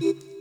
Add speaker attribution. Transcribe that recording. Speaker 1: Beep.